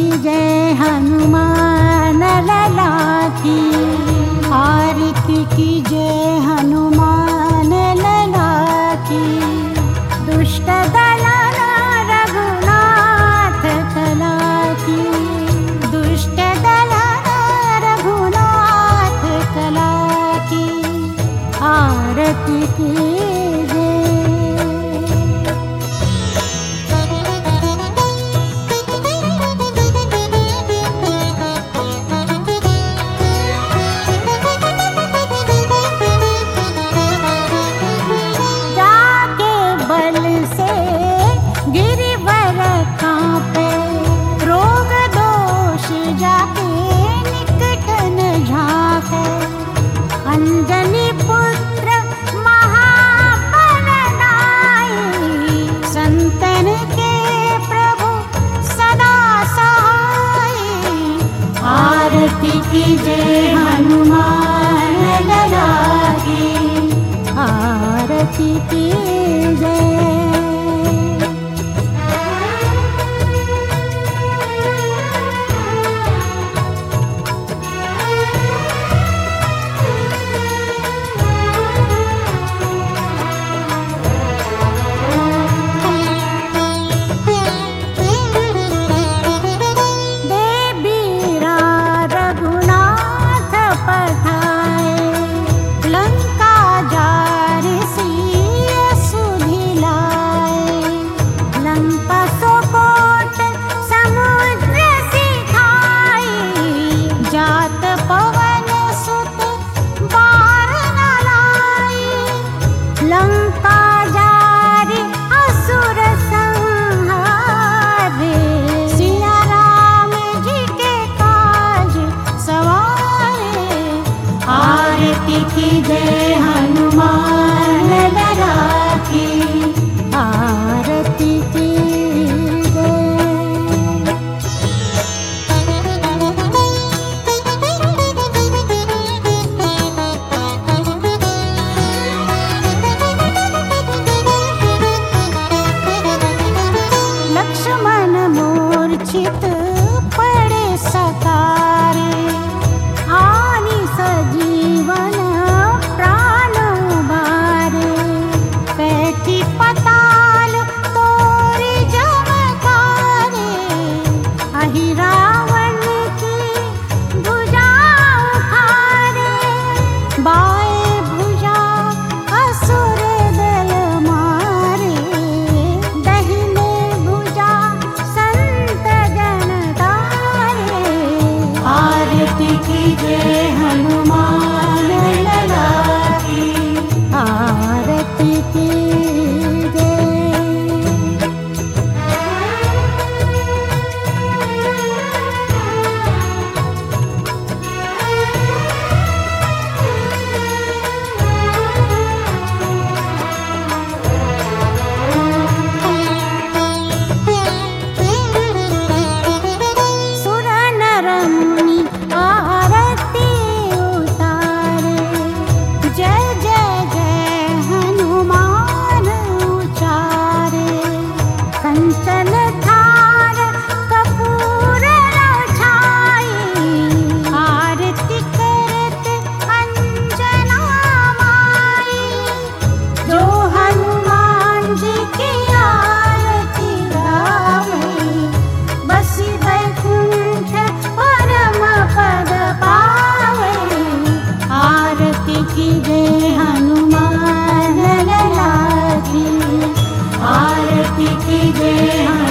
की जय हनुमान हनुमान की आरती पड़े सतारे हनुमान। की जय